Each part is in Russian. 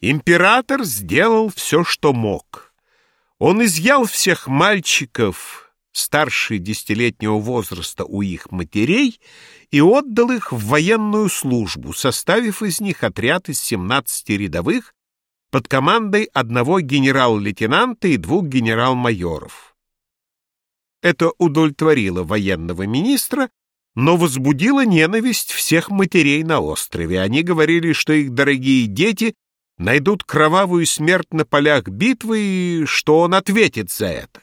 Император сделал все, что мог. Он изъял всех мальчиков старше десятилетнего возраста у их матерей и отдал их в военную службу, составив из них отряд из 17 рядовых под командой одного генерал-лейтенанта и двух генерал-майоров. Это удовлетворило военного министра, но возбудило ненависть всех матерей на острове. Они говорили, что их дорогие дети найдут кровавую смерть на полях битвы и что он ответит за это.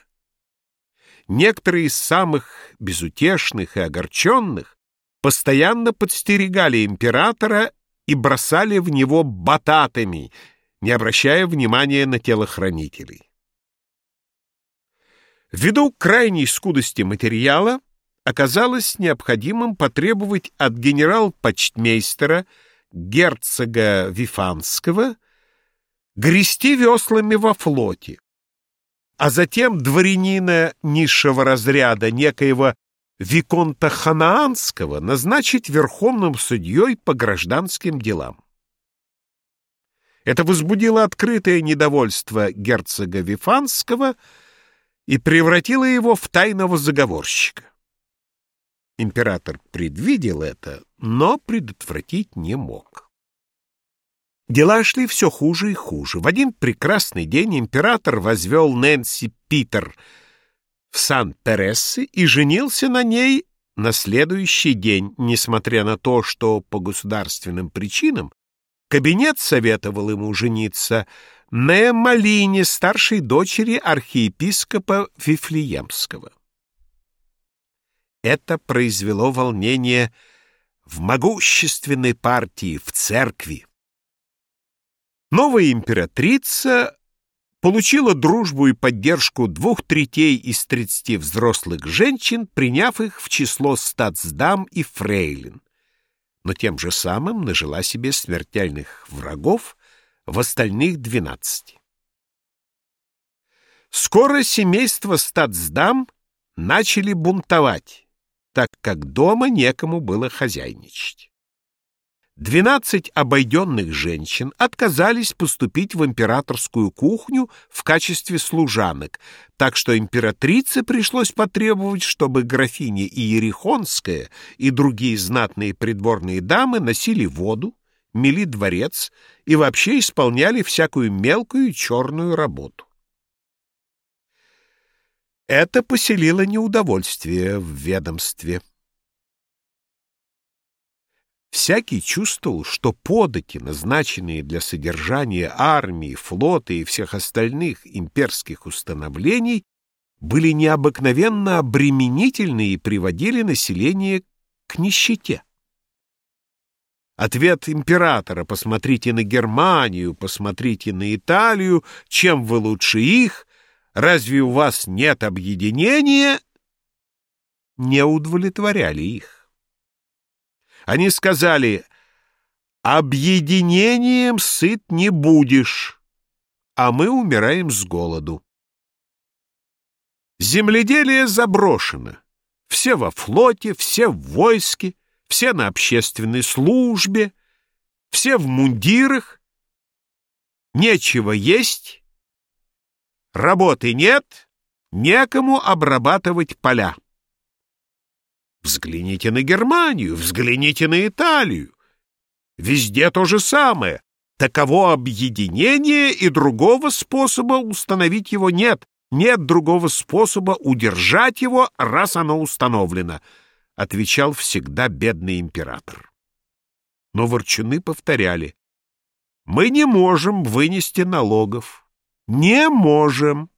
Некоторые из самых безутешных и огорченных постоянно подстерегали императора и бросали в него бататами, не обращая внимания на телохранителей. Ввиду крайней скудости материала оказалось необходимым потребовать от генерал-почтмейстера герцога Вифанского грести веслами во флоте, а затем дворянина низшего разряда некоего Виконта Ханаанского назначить верховным судьей по гражданским делам. Это возбудило открытое недовольство герцога Вифанского и превратило его в тайного заговорщика. Император предвидел это, но предотвратить не мог. Дела шли все хуже и хуже. В один прекрасный день император возвел Нэнси Питер в Сан-Перессе и женился на ней на следующий день, несмотря на то, что по государственным причинам кабинет советовал ему жениться на Эмалине, старшей дочери архиепископа Вифлеемского. Это произвело волнение в могущественной партии, в церкви. Новая императрица получила дружбу и поддержку двух третей из тридцати взрослых женщин, приняв их в число статсдам и фрейлин, но тем же самым нажила себе смертельных врагов в остальных двенадцати. Скоро семейство статсдам начали бунтовать так как дома некому было хозяйничать. Двенадцать обойденных женщин отказались поступить в императорскую кухню в качестве служанок, так что императрице пришлось потребовать, чтобы графиня Иерихонская и другие знатные придворные дамы носили воду, мели дворец и вообще исполняли всякую мелкую черную работу. Это поселило неудовольствие в ведомстве. Всякий чувствовал, что подати, назначенные для содержания армии, флота и всех остальных имперских установлений, были необыкновенно обременительны и приводили население к нищете. Ответ императора «посмотрите на Германию, посмотрите на Италию, чем вы лучше их» Разве у вас нет объединения?» Не удовлетворяли их. Они сказали, «Объединением сыт не будешь, а мы умираем с голоду». Земледелие заброшено. Все во флоте, все в войске, все на общественной службе, все в мундирах. Нечего есть, Работы нет, некому обрабатывать поля. Взгляните на Германию, взгляните на Италию. Везде то же самое. Таково объединение, и другого способа установить его нет. Нет другого способа удержать его, раз оно установлено, — отвечал всегда бедный император. Но ворчуны повторяли. Мы не можем вынести налогов. Не можем.